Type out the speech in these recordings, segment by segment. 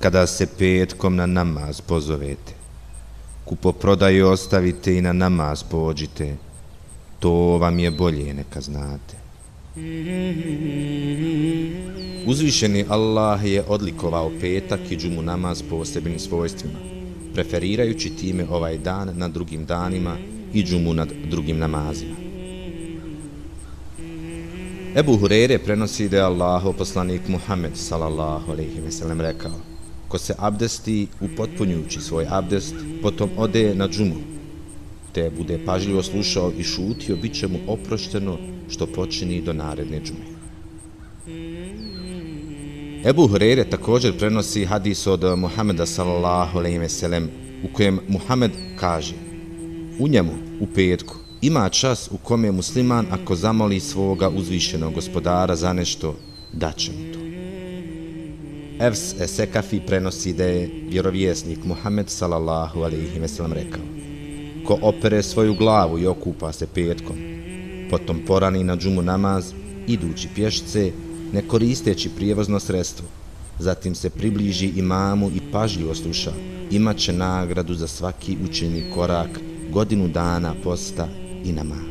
kada se petkom na namaz pozovete, kupoprodaju ostavite i na namaz pođite, to vam je bolje neka znate. Uzvišeni Allah je odlikovao petak i džumu namaz posebnim svojstvima, preferirajući time ovaj dan nad drugim danima i džumu nad drugim namazima. Ebu Hurere prenosi da je Allaho poslanik Muhammed sallallahu alejhi ve sellem rekao: Ko se abdesti upotpunjujući svoj abdest, potom ode na džumu, te bude pažljivo slušao i šutio, bit će mu oprošteno što počini do naredne džume. Ebu Hurere također prenosi hadis od Muhameda sallallahu alejhi ve sellem u kojem Muhammed kaže: U njemu u petku ima čas u kome musliman ako zamoli svoga uzvišenog gospodara za nešto, daće mu to. Evs Esekafi prenosi da je vjerovjesnik Muhammed sallallahu alaihi ve sellem rekao Ko opere svoju glavu i okupa se petkom, potom porani na džumu namaz, idući pješce, ne koristeći prijevozno sredstvo, zatim se približi imamu i pažljivo sluša, imaće nagradu za svaki učeni korak godinu dana posta i namaz.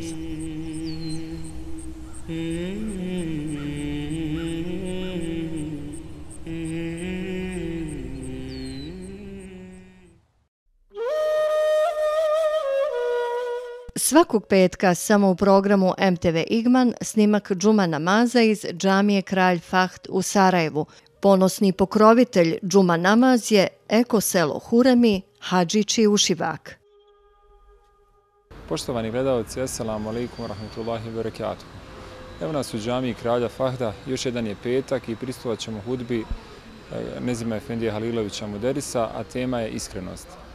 Svakog petka samo u programu MTV Igman snimak džuma namaza iz džamije Kralj Faht u Sarajevu. Ponosni pokrovitelj džuma namaz je Eko selo Huremi, Hadžići Ušivak. Poštovani gledalci, assalamu alaikum rahmatullahi wabarakatuh. Evo nas u džamiji Kralja Fahda, još jedan je petak i pristovat ćemo hudbi eh, Nezima Efendija Halilovića Muderisa, a tema je iskrenost.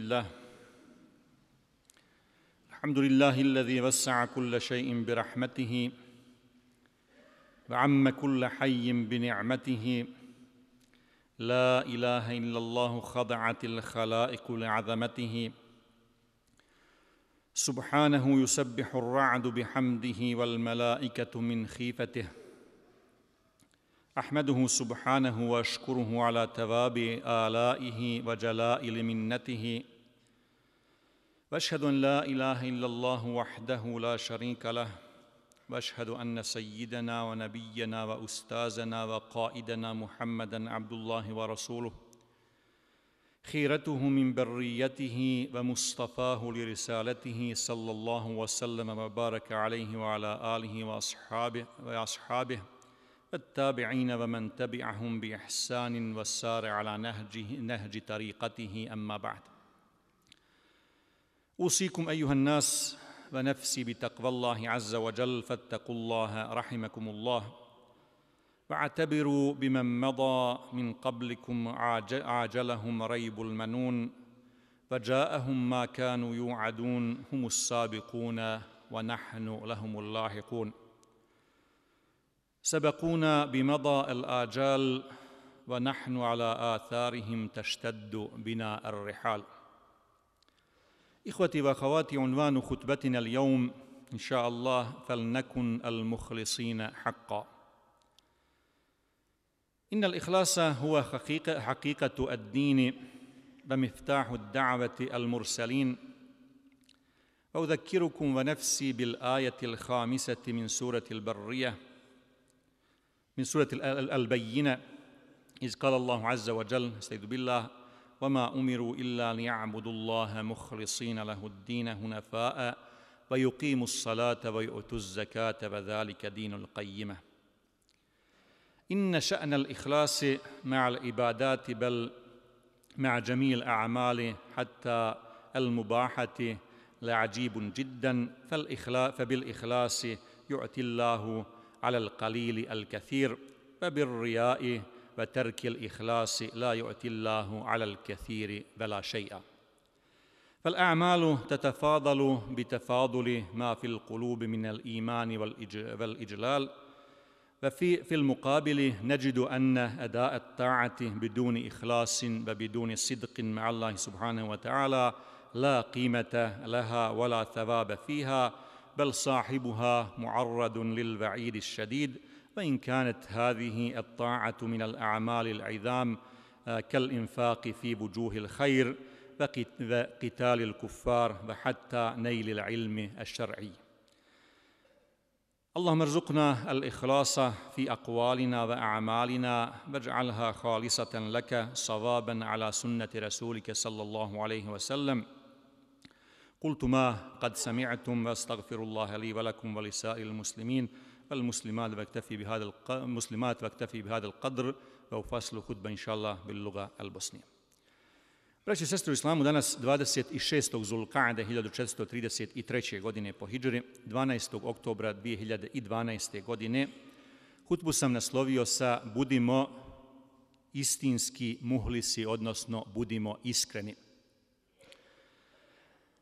الحمد لله الحمد لله. الحمد لله الذي وسع كل شيء برحمته وعم كل حي بنعمته. لا إله إلا الله خضعت الخلائق لعظمته. سبحانه يسبح الرعد بحمده والملائكة من خيفته. أحمده سبحانه وأشكره على تواب آلائه وجلائل منته. وأشهد أن لا إله إلا الله وحده لا شريك له. وأشهد أن سيدنا ونبينا وأستاذنا وقائدنا محمدا عبد الله ورسوله. خيرته من بريته ومصطفاه لرسالته صلى الله وسلم وبارك عليه وعلى آله وأصحابه وأصحابه. والتابعين ومن تبعهم بإحسان والسار على نهجه نهج طريقته. أما بعد. أوصيكم أيها الناس ونفسي بتقوى الله عز وجل فاتقوا الله رحمكم الله. واعتبروا بمن مضى من قبلكم عاجلهم ريب المنون فجاءهم ما كانوا يوعدون هم السابقون ونحن لهم اللاحقون. سبقونا بمضى الآجال ونحن على آثارهم تشتد بنا الرحال. إخوتي وأخواتي عنوان خطبتنا اليوم إن شاء الله فلنكن المخلصين حقا. إن الإخلاص هو حقيقة, حقيقة الدين ومفتاح الدعوة المرسلين. وأذكركم ونفسي بالآية الخامسة من سورة البرية. من سورة البينة. إذ قال الله عز وجل استعيذ بالله وما أمروا إلا ليعبدوا الله مخلصين له الدين هنفاء ويقيموا الصلاة ويؤتوا الزكاة وذلك دين القيمة. إن شأن الإخلاص مع العبادات بل مع جميع الأعمال حتى المباحة لعجيب جدا فبالإخلاص يؤتي الله على القليل الكثير وبالرياء وترك الإخلاص لا يؤتي الله على الكثير بلا شيئا فالأعمال تتفاضل بتفاضل ما في القلوب من الإيمان والإجلال. وفي في المقابل نجد أن أداء الطاعة بدون إخلاص وبدون صدق مع الله سبحانه وتعالى لا قيمة لها ولا ثواب فيها. بل صاحبها معرض للوعيد الشديد وإن كانت هذه الطاعة من الأعمال العظام كالإنفاق في وجوه الخير وقتال الكفار وحتى نيل العلم الشرعي. اللهم ارزقنا الإخلاص في أقوالنا وأعمالنا واجعلها خالصة لك صوابا على سنة رسولك صلى الله عليه وسلم. قلت ما قد سمعتم واستغفر الله لي ولكم ولسائر المسلمين المسلمات واكتفي بهذا المسلمات واكتفي بهذا القدر وفصل خطبه ان شاء الله باللغه البosnije. Braći i sestre u islamu, danas 26. Zulkade 1433. godine po Hidžri, 12. oktobra 2012. godine, hutbu sam naslovio sa Budimo istinski muhlisi, odnosno Budimo iskreni.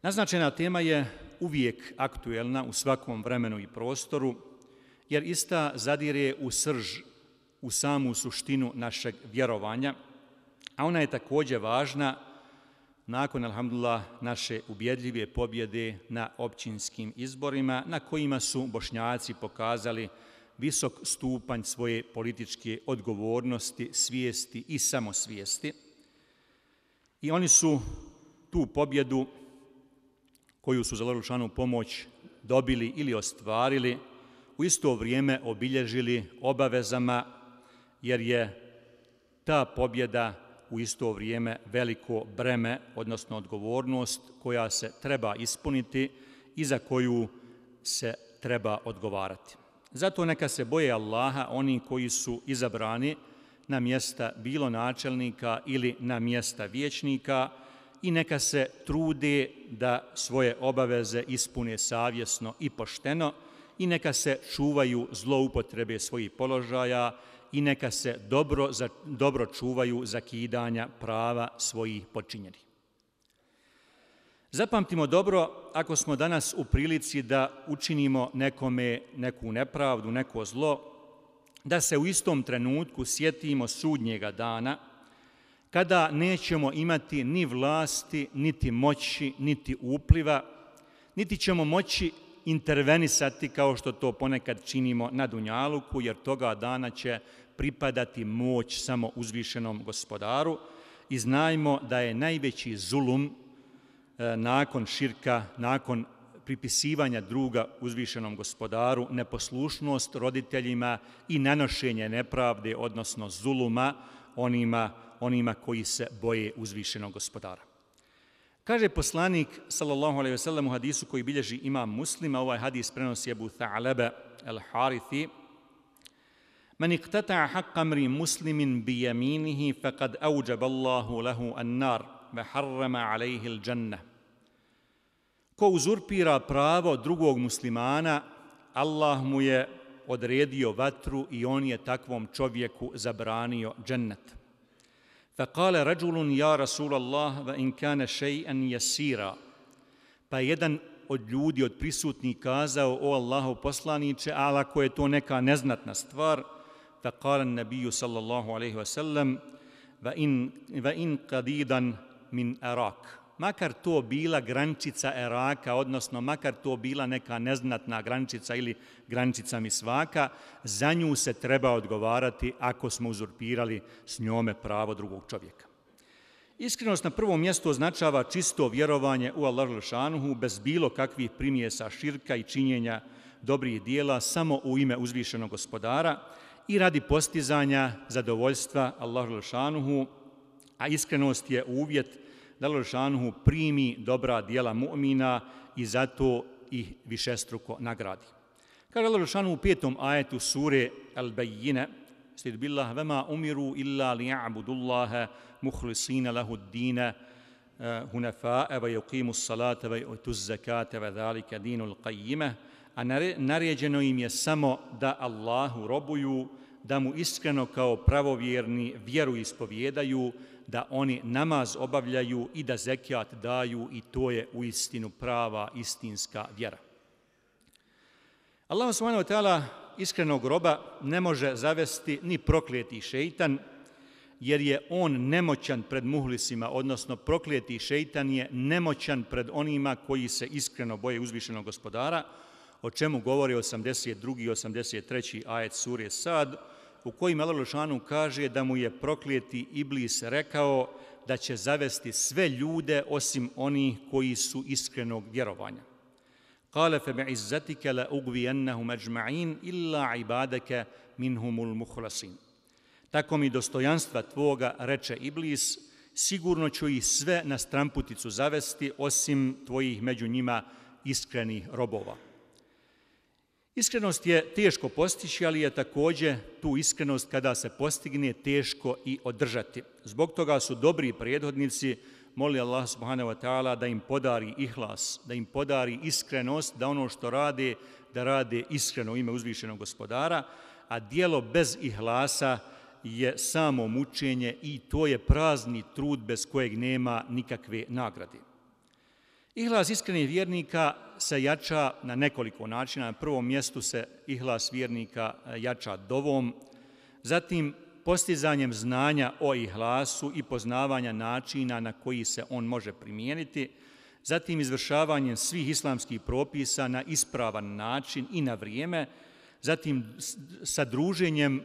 Naznačena tema je uvijek aktuelna u svakom vremenu i prostoru, jer ista zadire u srž, u samu suštinu našeg vjerovanja, a ona je također važna nakon, alhamdulillah, naše ubjedljive pobjede na općinskim izborima, na kojima su bošnjaci pokazali visok stupanj svoje političke odgovornosti, svijesti i samosvijesti. I oni su tu pobjedu koju su za Larušanu pomoć dobili ili ostvarili, u isto vrijeme obilježili obavezama, jer je ta pobjeda u isto vrijeme veliko breme, odnosno odgovornost koja se treba ispuniti i za koju se treba odgovarati. Zato neka se boje Allaha oni koji su izabrani na mjesta bilo načelnika ili na mjesta vječnika i neka se trude da svoje obaveze ispune savjesno i pošteno, i neka se čuvaju zloupotrebe svojih položaja i neka se dobro, za, dobro čuvaju zakidanja prava svojih počinjenih. Zapamtimo dobro ako smo danas u prilici da učinimo nekome neku nepravdu, neko zlo, da se u istom trenutku sjetimo sudnjega dana, kada nećemo imati ni vlasti, niti moći, niti upliva, niti ćemo moći intervenisati kao što to ponekad činimo na Dunjaluku, jer toga dana će pripadati moć samo uzvišenom gospodaru. I znajmo da je najveći zulum e, nakon širka, nakon pripisivanja druga uzvišenom gospodaru, neposlušnost roditeljima i nanošenje nepravde, odnosno zuluma onima, onima koji se boje uzvišenog gospodara. Kaže poslanik, sallallahu alaihi ve sellem, u hadisu koji bilježi imam muslima, ovaj hadis prenosi Abu Tha'lebe al-Harithi, من اقتطع حق امرئ مسلم بيمينه فقد اوجب الله له النار وحرم عليه الجنه Ko uzurpira pravo drugog muslimana, Allah mu je odredio vatru i on je takvom čovjeku zabranio džennet. فقال رجل يا رسول الله وإن كان شيئا يسيرا Pa jedan od ljudi, od prisutnih kazao, o Allahu poslaniće, ali ako je to neka neznatna stvar, فقال النبي صلى الله عليه وسلم وإن, وإن قديدا من أراك makar to bila grančica Eraka, odnosno makar to bila neka neznatna grančica ili grančica misvaka, za nju se treba odgovarati ako smo uzurpirali s njome pravo drugog čovjeka. Iskrenost na prvom mjestu označava čisto vjerovanje u Allah Lešanuhu bez bilo kakvih primjesa širka i činjenja dobrih dijela samo u ime uzvišenog gospodara i radi postizanja zadovoljstva Allah Lešanuhu, a iskrenost je uvjet da Lošanuhu primi dobra dijela mu'mina i zato ih višestruko nagradi. Kaže Lošanuhu u petom ajetu sure Al-Bajjine, Stid billah, vema umiru illa li ja'budullaha muhlisina lahu dina eh, hunafa'a va yuqimu salata va yu'tu zakata va dhalika dinul qayyimah, a naređeno im je samo da Allahu robuju, da mu iskreno kao pravovjerni vjeru ispovjedaju, da oni namaz obavljaju i da zekijat daju i to je u istinu prava istinska vjera. Allah subhanahu wa ta'ala iskrenog roba ne može zavesti ni proklijeti šeitan, jer je on nemoćan pred muhlisima, odnosno proklijeti šeitan je nemoćan pred onima koji se iskreno boje uzvišenog gospodara, o čemu govori 82. i 83. ajet surje Sad, u kojim Allah Lušanu kaže da mu je proklijeti Iblis rekao da će zavesti sve ljude osim onih koji su iskrenog vjerovanja. Kale fe bi'izzatike la ugvijennahu ajma'in illa ibadake minhumul muhlasin. Tako mi dostojanstva tvoga, reče Iblis, sigurno ću ih sve na stramputicu zavesti osim tvojih među njima iskrenih robova. Iskrenost je teško postići, ali je takođe tu iskrenost kada se postigne teško i održati. Zbog toga su dobri predhodnici moli Allah subhanahu wa ta'ala da im podari ihlas, da im podari iskrenost, da ono što rade, da rade iskreno ime uzvišenog gospodara, a dijelo bez ihlasa je samo mučenje i to je prazni trud bez kojeg nema nikakve nagrade. Ihlas iskrenih vjernika se jača na nekoliko načina. Na prvom mjestu se ihlas vjernika e, jača dovom, zatim postizanjem znanja o ihlasu i poznavanja načina na koji se on može primijeniti, zatim izvršavanjem svih islamskih propisa na ispravan način i na vrijeme, zatim sa druženjem,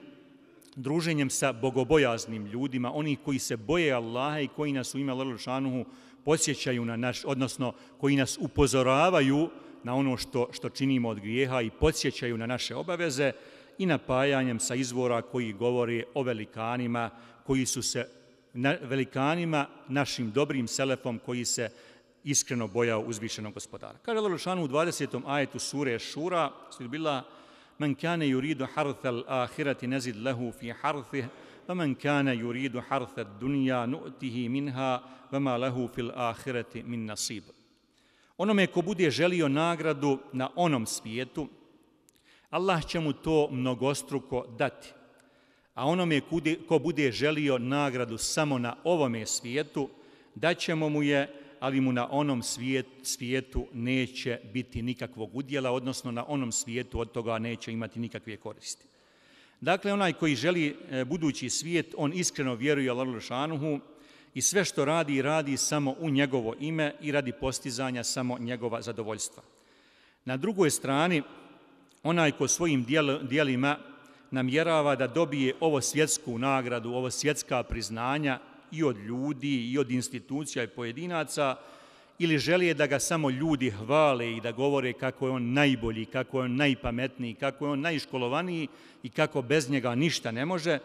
druženjem sa bogobojaznim ljudima, oni koji se boje Allaha i koji nas u ime Lalošanuhu podsjećaju na naš, odnosno koji nas upozoravaju na ono što, što činimo od grijeha i podsjećaju na naše obaveze i napajanjem sa izvora koji govori o velikanima koji su se na, velikanima našim dobrim selefom koji se iskreno bojao uzvišenog gospodara. Kaže Allah Lušanu u 20. ajetu sure Šura, svi bila men kane yuridu harthal ahirati nezid lehu fi harthih فمن كان يريد حرث الدنيا نؤته منها وما له في الآخرة من نصيب Onome ko bude želio nagradu na onom svijetu, Allah će mu to mnogostruko dati. A onome ko bude želio nagradu samo na ovome svijetu, daćemo mu je, ali mu na onom svijet, svijetu neće biti nikakvog udjela, odnosno na onom svijetu od toga neće imati nikakve koristi. Dakle, onaj koji želi e, budući svijet, on iskreno vjeruje Allahu Šanuhu i sve što radi, radi samo u njegovo ime i radi postizanja samo njegova zadovoljstva. Na drugoj strani, onaj ko svojim dijelima namjerava da dobije ovo svjetsku nagradu, ovo svjetska priznanja i od ljudi i od institucija i pojedinaca, ili želije da ga samo ljudi hvale i da govore kako je on najbolji, kako je on najpametniji, kako je on najškolovaniji i kako bez njega ništa ne može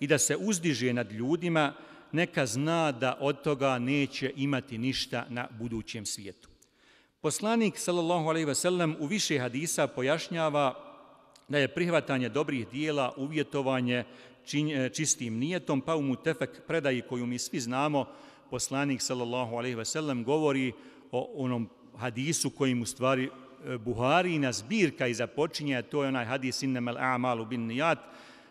i da se uzdiže nad ljudima, neka zna da od toga neće imati ništa na budućem svijetu. Poslanik, sallallahu alejhi ve sellem, u više hadisa pojašnjava da je prihvatanje dobrih dijela uvjetovanje e, čistim nijetom, pa u mutefek predaji koju mi svi znamo, poslanik sallallahu alejhi ve sellem govori o onom hadisu kojim u stvari Buhari Buharina zbirka i započinje, to je onaj hadis innamal a'malu bin niyat,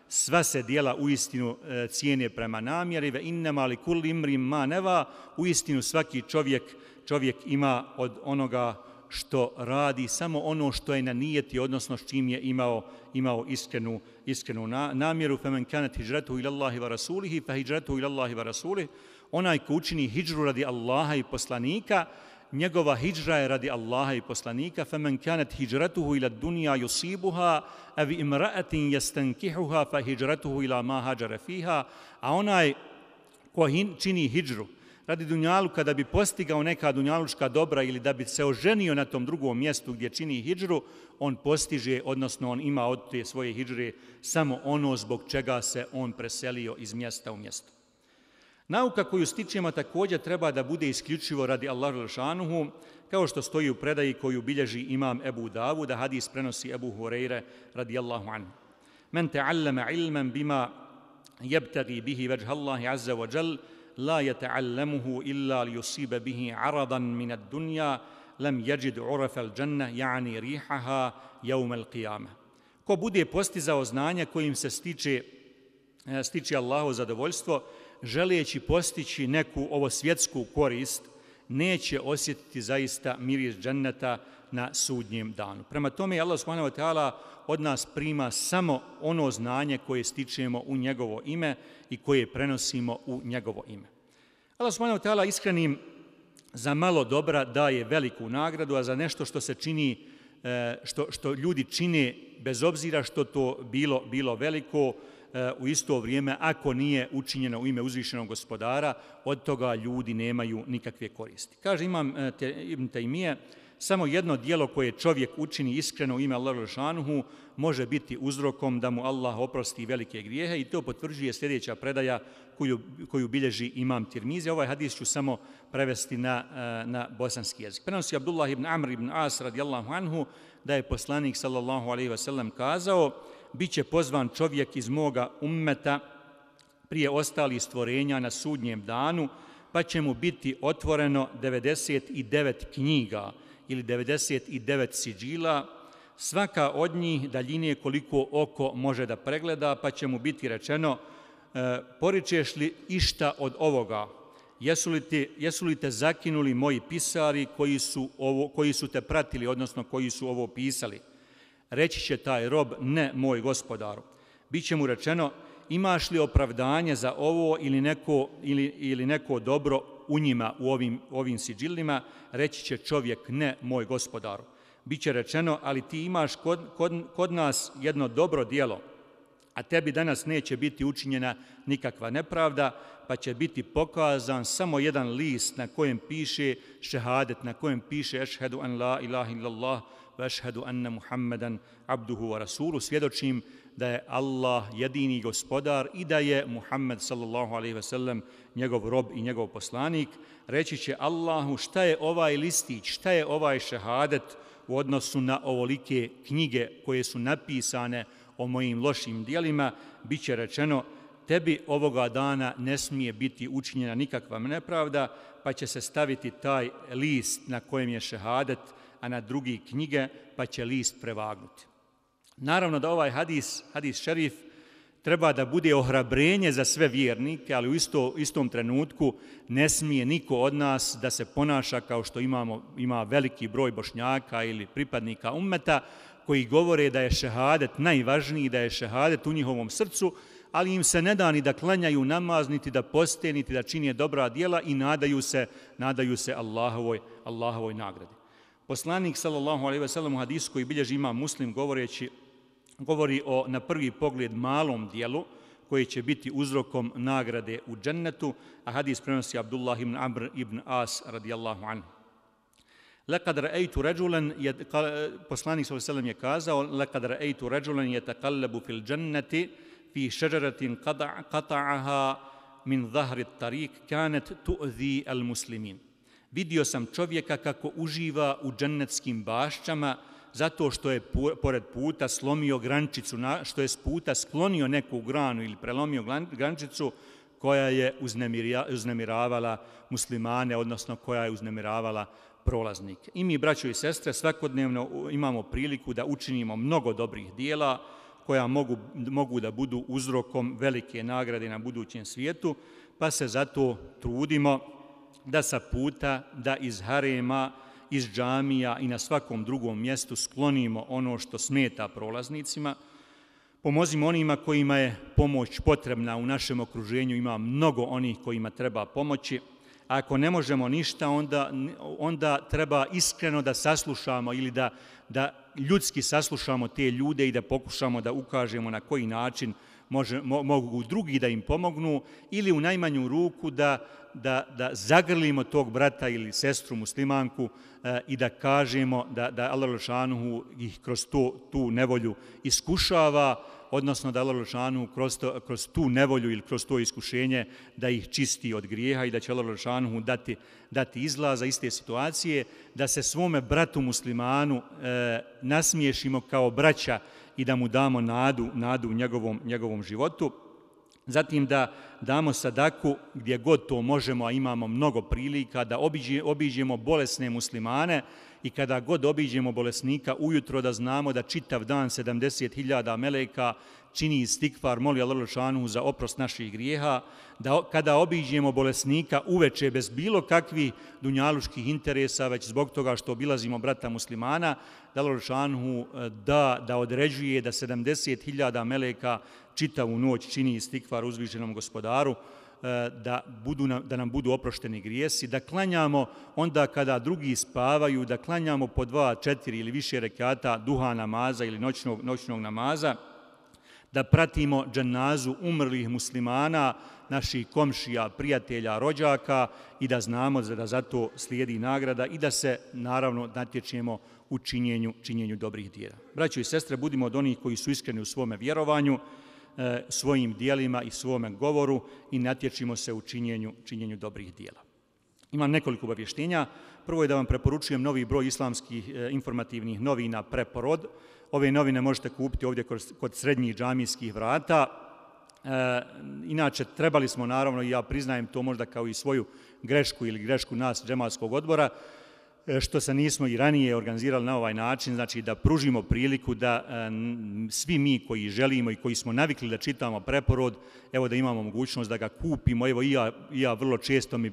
sva se dijela u istinu e, cijene prema namjeri, ve innamal kulli imrim ma neva, u istinu svaki čovjek, čovjek ima od onoga što radi samo ono što je na nijeti, odnosno s čim je imao, imao iskrenu, iskrenu namjeru. Femen kanat hijratu ila Allahi wa rasulihi, fa hijratu ila Allahi wa rasulihi, onaj ko učini hijđru radi Allaha i poslanika, njegova hijđra je radi Allaha i poslanika, فَمَنْ كَانَتْ هِجْرَتُهُ إِلَى الدُّنْيَا يُصِيبُهَا أَوِ إِمْرَأَةٍ يَسْتَنْكِحُهَا فَهِجْرَتُهُ إِلَى مَا هَجَرَ فِيهَا A onaj ko čini hijđru radi dunjalu kada bi postigao neka dunjalučka dobra ili da bi se oženio na tom drugom mjestu gdje čini hijđru, on postiže, odnosno on ima od te svoje hijđre samo ono zbog čega se on preselio iz mjesta u mjesto. Nauka koju stičemo također treba da bude isključivo radi Allahu Lešanuhu, kao što stoji u predaji koju bilježi imam Ebu Davu, da hadis prenosi Ebu Hureyre radi Allahu anhu. Men ta'allama ilman bima jebtagi bihi veđha Allahi azza wa jal, la yata'allamuhu illa li yusiba bihi aradan min ad dunja, lam jeđid urafa al džanna, ya'ni rihaha, jaum al qiyama. Ko bude postizao znanja kojim se stiče, stiče Allahu zadovoljstvo, želijeći postići neku ovo svjetsku korist, neće osjetiti zaista miris dženneta na sudnjem danu. Prema tome, Allah subhanahu wa ta'ala od nas prima samo ono znanje koje stičemo u njegovo ime i koje prenosimo u njegovo ime. Allah subhanahu wa ta'ala iskrenim za malo dobra daje veliku nagradu, a za nešto što se čini, eh, što, što ljudi čine bez obzira što to bilo, bilo veliko, E, u isto vrijeme, ako nije učinjeno u ime uzvišenog gospodara, od toga ljudi nemaju nikakve koristi. Kaže imam e, te, Ibn Taymije, samo jedno dijelo koje čovjek učini iskreno u ime Allah Šanuhu može biti uzrokom da mu Allah oprosti velike grijehe i to potvrđuje sljedeća predaja koju, koju bilježi imam Tirmizi. Ovaj hadis ću samo prevesti na, e, na bosanski jezik. Prenosi Abdullah ibn Amr ibn As radijallahu anhu da je poslanik sallallahu alaihi wasallam kazao bit će pozvan čovjek iz moga ummeta prije ostalih stvorenja na sudnjem danu, pa će mu biti otvoreno 99 knjiga ili 99 siđila, svaka od njih daljine koliko oko može da pregleda, pa će mu biti rečeno, e, poričeš li išta od ovoga? Jesu li, te, jesu li te zakinuli moji pisari koji su, ovo, koji su te pratili, odnosno koji su ovo pisali? Reći će taj rob, ne moj gospodaru. Biće mu rečeno, imaš li opravdanje za ovo ili neko, ili, ili neko dobro u njima, u ovim, ovim siđilima, reći će čovjek, ne moj gospodaru. Biće rečeno, ali ti imaš kod, kod, kod nas jedno dobro dijelo, a tebi danas neće biti učinjena nikakva nepravda, pa će biti pokazan samo jedan list na kojem piše šehadet, na kojem piše ešhedu an la ilaha illallah, vešhedu anna Muhammeden abduhu wa rasulu, svjedočim da je Allah jedini gospodar i da je Muhammed sallallahu alaihi ve sellem njegov rob i njegov poslanik, reći će Allahu šta je ovaj listić, šta je ovaj šehadet u odnosu na ovolike knjige koje su napisane o mojim lošim dijelima, bit će rečeno tebi ovoga dana ne smije biti učinjena nikakva nepravda, pa će se staviti taj list na kojem je šehadet, a na drugi knjige, pa će list prevagnuti. Naravno da ovaj hadis, hadis šerif, treba da bude ohrabrenje za sve vjernike, ali u isto, istom trenutku ne smije niko od nas da se ponaša kao što imamo, ima veliki broj bošnjaka ili pripadnika ummeta koji govore da je šehadet najvažniji, da je šehadet u njihovom srcu, ali im se ne da ni da klanjaju namaz, niti da poste, niti da činje dobra dijela i nadaju se, nadaju se Allahovoj, Allahovoj nagradi. Poslanik sallallahu alejhi ve sellem u hadisu koji bilježi ima Muslim govoreći govori o na prvi pogled malom dijelu koji će biti uzrokom nagrade u džennetu, a hadis prenosi Abdullah ibn Amr ibn As radijallahu anhu. Lekad ra'aytu rajulan poslanik sallallahu alejhi je kazao lekad ra'aytu rajulan yataqallabu fil jannati fi shajaratin qata'aha min dhahri at-tariq kanat tu'zi al-muslimin. Vidio sam čovjeka kako uživa u džennetskim bašćama zato što je pored puta slomio grančicu, što je s puta sklonio neku granu ili prelomio grančicu koja je uznemiravala muslimane, odnosno koja je uznemiravala prolaznike. I mi, braćo i sestre, svakodnevno imamo priliku da učinimo mnogo dobrih dijela koja mogu, mogu da budu uzrokom velike nagrade na budućem svijetu, pa se zato trudimo da sa puta, da iz harema, iz džamija i na svakom drugom mjestu sklonimo ono što smeta prolaznicima. Pomozimo onima kojima je pomoć potrebna u našem okruženju, ima mnogo onih kojima treba pomoći. A ako ne možemo ništa, onda, onda treba iskreno da saslušamo ili da, da ljudski saslušamo te ljude i da pokušamo da ukažemo na koji način može, mo, mogu drugi da im pomognu ili u najmanju ruku da, da, da zagrlimo tog brata ili sestru muslimanku e, i da kažemo da, da Allah Lušanuhu ih kroz to, tu nevolju iskušava, odnosno da Allah Lušanuhu kroz, to, kroz tu nevolju ili kroz to iskušenje da ih čisti od grijeha i da će Allah Lušanuhu dati, dati izlaza iz te situacije, da se svome bratu muslimanu e, nasmiješimo kao braća i da mu damo nadu, nadu u njegovom, njegovom životu. Zatim da damo sadaku gdje god to možemo, a imamo mnogo prilika, da obiđe, obiđemo bolesne muslimane i kada god obiđemo bolesnika ujutro da znamo da čitav dan 70.000 meleka čini istikvar, moli Allah za oprost naših grijeha, da kada obiđemo bolesnika uveče bez bilo kakvih dunjaluških interesa, već zbog toga što obilazimo brata muslimana, da Allah e, da, da određuje da 70.000 meleka čitavu noć čini istikvar uzvišenom gospodaru, E, da, budu, da nam budu oprošteni grijesi, da klanjamo onda kada drugi spavaju, da klanjamo po dva, četiri ili više rekata duha namaza ili noćnog, noćnog namaza, da pratimo dženazu umrlih muslimana, naših komšija, prijatelja, rođaka i da znamo da za to slijedi nagrada i da se naravno natječemo u činjenju, činjenju dobrih dijela. Braćo i sestre, budimo od onih koji su iskreni u svome vjerovanju, e, svojim dijelima i svome govoru i natječimo se u činjenju, činjenju dobrih dijela. Imam nekoliko obavještenja. Prvo je da vam preporučujem novi broj islamskih e, informativnih novina Preporod. Ove novine možete kupiti ovdje kod srednjih džamijskih vrata. E, inače, trebali smo, naravno, i ja priznajem to možda kao i svoju grešku ili grešku nas džemalskog odbora, E, što se nismo i ranije organizirali na ovaj način, znači da pružimo priliku da e, svi mi koji želimo i koji smo navikli da čitamo preporod, evo da imamo mogućnost da ga kupimo, evo i ja, ja vrlo često mi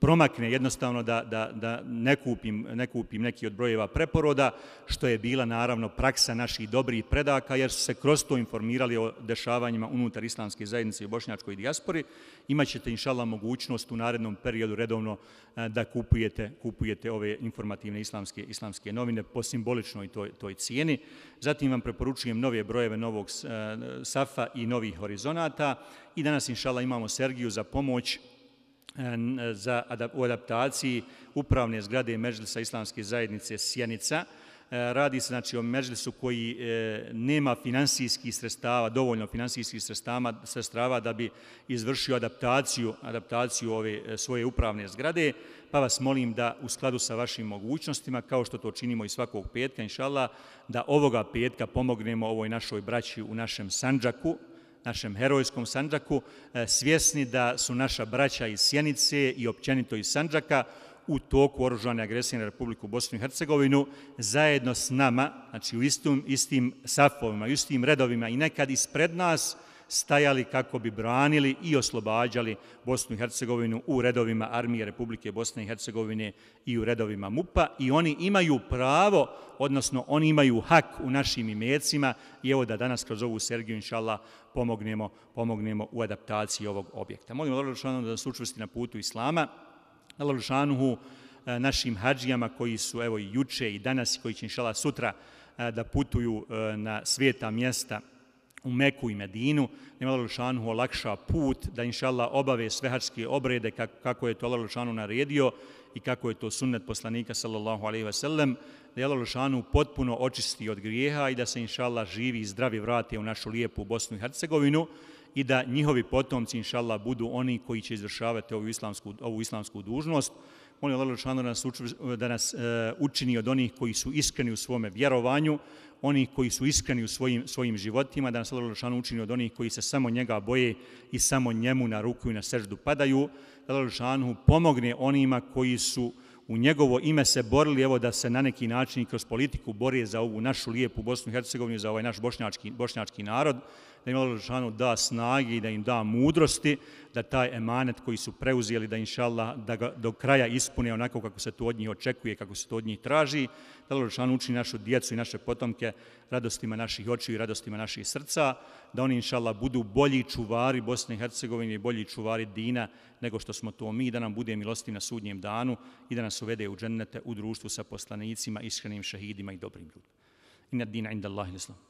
promakne jednostavno da, da, da ne, kupim, ne kupim neki od brojeva preporoda, što je bila naravno praksa naših dobrih predaka, jer su se kroz to informirali o dešavanjima unutar islamske zajednice i bošnjačkoj dijaspori. Imaćete, inšala, mogućnost u narednom periodu redovno eh, da kupujete, kupujete ove informativne islamske, islamske novine po simboličnoj toj, toj cijeni. Zatim vam preporučujem nove brojeve novog eh, SAFA i novih horizonata. I danas, inšala, imamo Sergiju za pomoć E, e, za u adaptaciji upravne zgrade Međlisa Islamske zajednice Sjenica. E, radi se znači o Međlisu koji nema finansijskih sredstava, dovoljno finansijskih sredstava, sredstava da bi izvršio adaptaciju, adaptaciju ove svoje upravne zgrade, pa vas molim da u skladu sa vašim mogućnostima, kao što to činimo i svakog petka, inšallah, da ovoga petka pomognemo ovoj našoj braći u našem Sanđaku, našem herojskom Sanđaku, e, svjesni da su naša braća iz Sjenice i općenito iz Sanđaka u toku oružane agresije na Republiku Bosnu i Hercegovinu, zajedno s nama, znači u istim, istim safovima, u istim redovima i nekad ispred nas, stajali kako bi branili i oslobađali Bosnu i Hercegovinu u redovima armije Republike Bosne i Hercegovine i u redovima MUPA i oni imaju pravo, odnosno oni imaju hak u našim imecima i evo da danas kroz ovu Sergiju, inša pomognemo, pomognemo u adaptaciji ovog objekta. Molim Allah da nas učvrsti na putu Islama, Allah Lušanuhu eh, našim hađijama koji su evo i juče i danas koji će inšala sutra eh, da putuju eh, na svijeta mjesta u Meku i Medinu, da im Allah olakša put, da inšala obave sve hađske obrede kako je to Allah Lušanu naredio i kako je to sunnet poslanika sallallahu alaihi ve sellem, da je Allah Lušanu potpuno očisti od grijeha i da se inšala živi i zdravi vrate u našu lijepu Bosnu i Hercegovinu i da njihovi potomci inšala budu oni koji će izvršavati ovu islamsku, ovu islamsku dužnost, Molim Allah Lešanu da nas, da nas e, učini od onih koji su iskreni u svome vjerovanju, onih koji su iskreni u svojim, svojim životima, da nas Allah Lešanu učini od onih koji se samo njega boje i samo njemu na ruku i na seždu padaju, da Allah Lešanu pomogne onima koji su u njegovo ime se borili, evo da se na neki način kroz politiku bore za ovu našu lijepu Bosnu i Hercegovinu, za ovaj naš bošnjački, bošnjački narod, da im Allah da snagi i da im da mudrosti, da taj emanet koji su preuzeli, da inša da ga do kraja ispune onako kako se to od njih očekuje, kako se to od njih traži, da Allah Žešanu učini našu djecu i naše potomke radostima naših očiju i radostima naših srca, da oni inša budu bolji čuvari Bosne i Hercegovine i bolji čuvari Dina nego što smo to mi, da nam bude milosti na sudnjem danu i da nas uvede u džennete u društvu sa poslanicima, iskrenim šahidima i dobrim ljudima. Inna dina inda Allahi islam.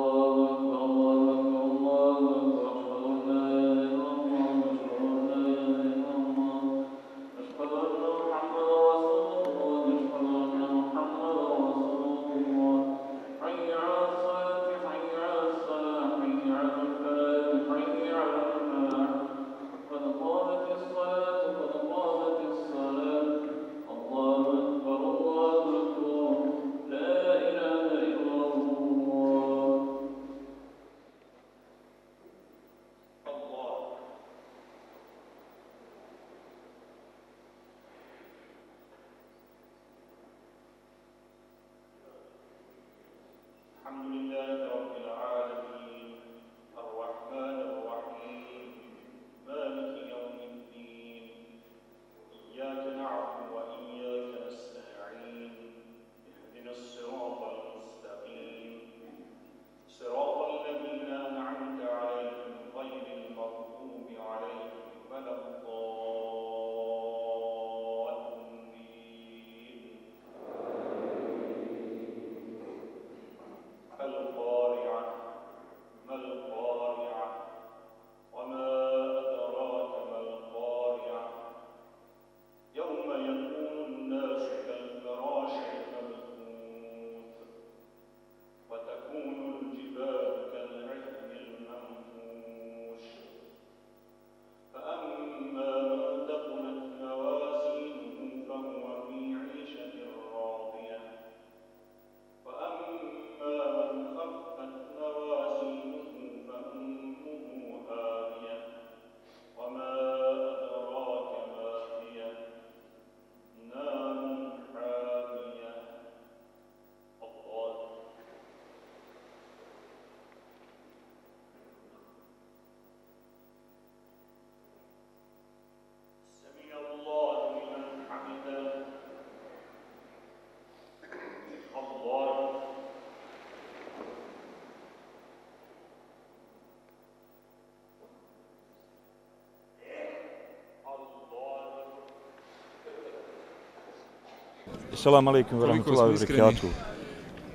Salam alaikum wa Koliko rahmatullahi smo wa barakatuh.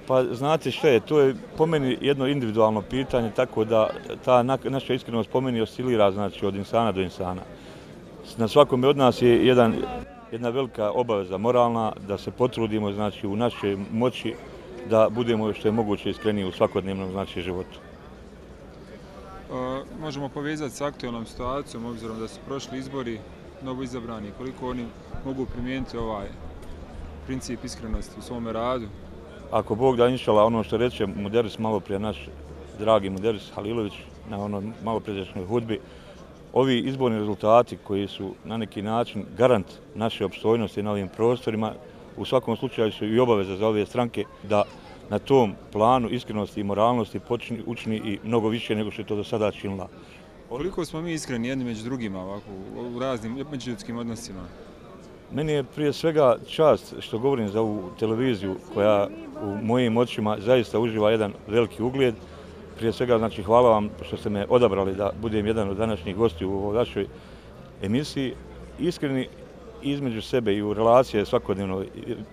Pa znate što je, to je po meni jedno individualno pitanje, tako da ta na- naša iskrenost po meni oscilira znači, od insana do insana. Na svakome od nas je jedan, jedna velika obaveza moralna da se potrudimo znači, u našoj moći da budemo što je moguće iskreniji u svakodnevnom znači, životu. E, možemo povezati s aktualnom situacijom, obzirom da su prošli izbori novo izabrani, koliko oni mogu primijeniti ovaj princip iskrenosti u svome radu. Ako Bog da inšala ono što reče Muderis malo prije naš dragi Muderis Halilović na ono malo pređešnjoj hudbi, ovi izborni rezultati koji su na neki način garant naše opstojnosti na ovim prostorima, u svakom slučaju su i obaveza za ove stranke da na tom planu iskrenosti i moralnosti počini, učini i mnogo više nego što je to do sada činila. Koliko smo mi iskreni jedni među drugima ovako, u raznim međuljudskim odnosima? Meni je prije svega čast što govorim za ovu televiziju koja u mojim očima zaista uživa jedan veliki ugled. Prije svega znači hvala vam što ste me odabrali da budem jedan od današnjih gosti u ovoj vašoj emisiji. Iskreni između sebe i u relacije svakodnevno.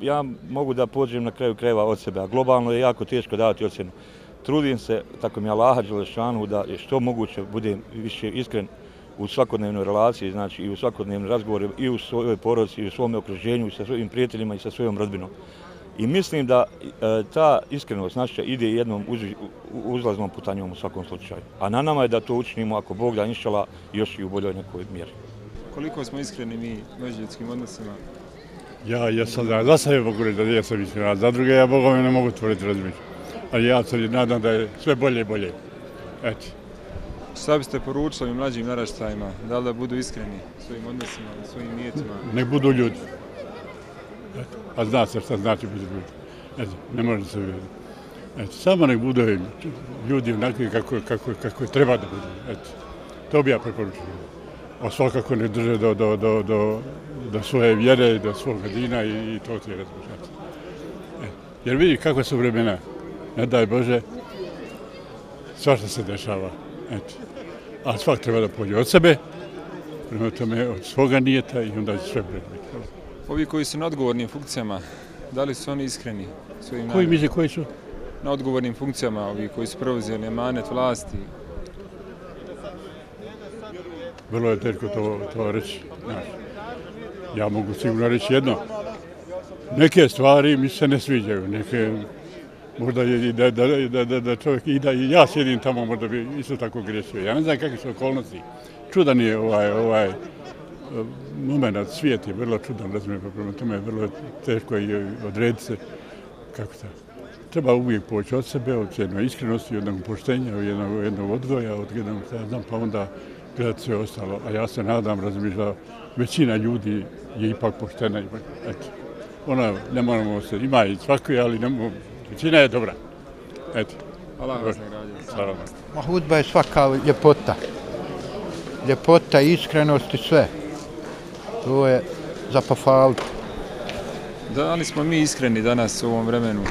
Ja mogu da pođem na kraju krajeva od sebe, a globalno je jako teško davati ocjenu. Trudim se, tako mi je Allaha Đelešanu, da što moguće budem više iskren u svakodnevnoj relaciji, znači i u svakodnevnom razgovoru i u svojoj porodici i u svom okruženju i sa svojim prijateljima i sa svojom rodbinom. I mislim da e, ta iskrenost naša ide jednom uz, uzlaznom putanjom u svakom slučaju. A na nama je da to učinimo ako Bog da inšala još i u boljoj nekoj mjeri. Koliko smo iskreni mi u međuljudskim odnosima? Ja jesam za, za sebe mogu reći da jesam iskren, a za druge ja Bogom ne mogu tvoriti razmišljati. Ali ja se nadam da je sve bolje i bolje. Eto. Šta biste poručili ovim mlađim naraštajima? Da li da budu iskreni svojim odnosima, svojim nijetima? Nek budu ljudi. Eto. A zna se šta znači biti ljudi. Eto, ne može se vidjeti. Eto, samo nek budu ljudi onakvi kako, kako, kako treba da budu. Eto, to bi ja preporučio. A svakako ne drže do, do, do, do, do svoje vjere, do svog dina i, i to ti je razmišljati. E, jer vidi kako su vremena. Ne daj Bože, svašta se dešava. Eto. A svak treba da pođe od sebe, prema tome od svoga nijeta i onda će sve biti. Ovi koji su na odgovornim funkcijama, da li su oni iskreni svojim Koji misle koji su? Na odgovornim funkcijama, ovi koji su preuzeli emanet vlasti, Vrlo je teško to, to reći. Ja mogu sigurno reći jedno. Neke stvari mi se ne sviđaju, neke možda je i da, da, da, da, da čovjek i da i ja sjedim tamo možda bi isto tako grešio. Ja ne znam kakve su okolnosti. Čudan je ovaj, ovaj moment, svijet je vrlo čudan, razumijem, pa prema tome je vrlo teško i odrediti se kako to. Treba uvijek poći od sebe, od jedne iskrenosti, od jednog poštenja, od jednog, jednog odgoja, od jednog, ja znam, pa onda gledati sve ostalo. A ja se nadam, razumiješ, da većina ljudi je ipak poštena. Ipak, eto. Ona, ne moramo se, ima i svakoj, ali ne moramo, većina je dobra. Eto. Allah vas nagradio. Hvala. Ma hudba je svaka ljepota. Ljepota, iskrenost i sve. To je za pohvaliti. Da li smo mi iskreni danas u ovom vremenu?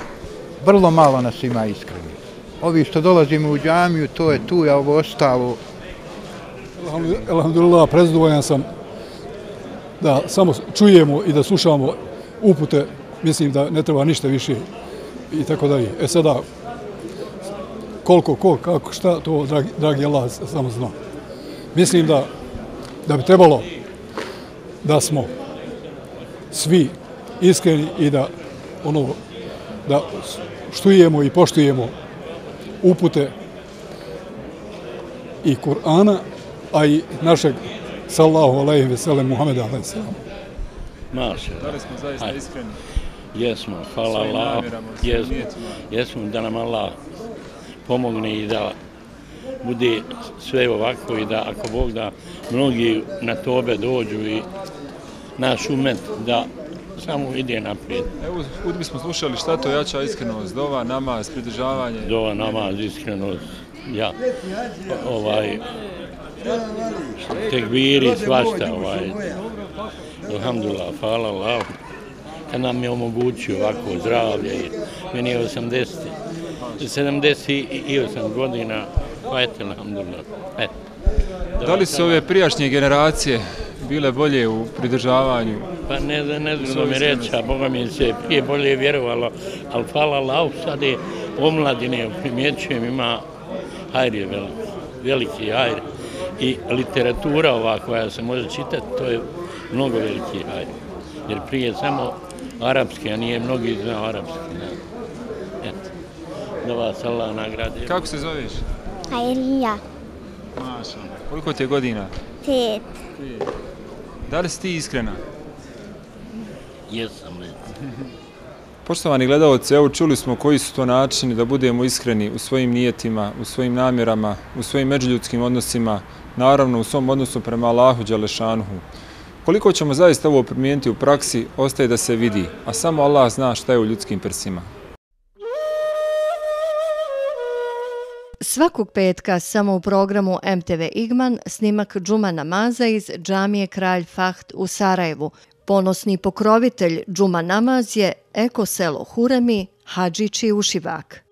Vrlo malo nas ima iskreni. Ovi što dolazimo u džamiju, to je tu, a ovo ostalo, Alhamdulillah, prezdovoljan sam da samo čujemo i da slušamo upute, mislim da ne treba ništa više i tako dalje. E sada, koliko, ko, kako, šta, to dragi, dragi Allah samo zna. Mislim da, da bi trebalo da smo svi iskreni i da ono da štujemo i poštujemo upute i Kur'ana, a i našeg sallahu alaihi ve sellem Muhameda alaihi sallam. Maša, Da li smo zaista iskreni? Jesmo, hvala Allah, jesmo, jesmo da nam Allah pomogne i da bude sve ovako i da ako Bog da mnogi na tobe dođu i naš umet da samo ide naprijed. Evo, u hudbi smo slušali šta to jača iskrenost, dova, namaz, pridržavanje. Dova namaz, iskrenost, ja, ovaj, tekbiri, svašta, ovaj, alhamdulillah, hvala Allah, nam je omogućio ovako zdravlje, meni je 80, 78 godina, pa eto, alhamdulillah, eto. Da li su ove prijašnje generacije bile bolje u pridržavanju? Pa ne ne znam da mi reći, a Boga mi se prije bolje vjerovalo, ali hvala Allah, sad je omladine, primjećujem, ima hajr veliki, veliki hajr. I literatura ova koja se može čitati, to je mnogo veliki hajr. Jer prije samo arapski, a nije mnogi znao arapski. Ne. Eto, da vas Allah nagradi. Kako se zoveš? Hajrija. Maša. Koliko ti je godina? Pet. Da li si ti iskrena? Jesam. Poštovani gledalci, evo čuli smo koji su to načini da budemo iskreni u svojim nijetima, u svojim namjerama, u svojim međuljudskim odnosima, naravno u svom odnosu prema Allahu Đalešanuhu. Koliko ćemo zaista ovo primijeniti u praksi, ostaje da se vidi, a samo Allah zna šta je u ljudskim prsima. Svakog petka samo u programu MTV Igman snimak džuma namaza iz džamije Kralj Faht u Sarajevu. Ponosni pokrovitelj džuma namaz je Eko selo Huremi Hadžići Ušivak.